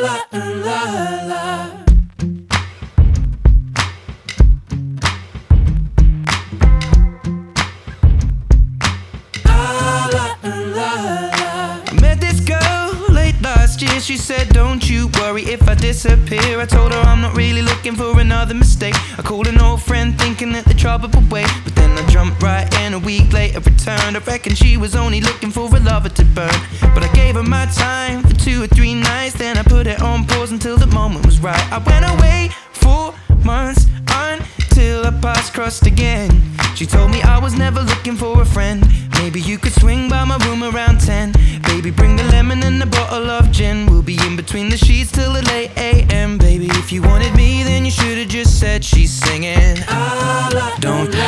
la, la, la. Last year. She said, Don't you worry if I disappear. I told her I'm not really looking for another mistake. I called an old friend thinking that the trouble would wait. But then I jumped right in a week later, returned. I reckon she was only looking for a lover to burn. But I gave her my time for two or three nights. Then I put it on pause until the moment was right. I went away four months until our paths crossed again. She told me I was never looking for a friend. Maybe you could swing by my room around 10. Baby, bring the lemon and a bottle of gin. We'll be in between the sheets till the late AM. Baby, if you wanted me, then you should have just said she's singing. Don't win my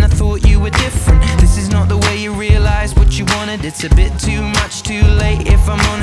It's a bit too much, too late, if I'm honest.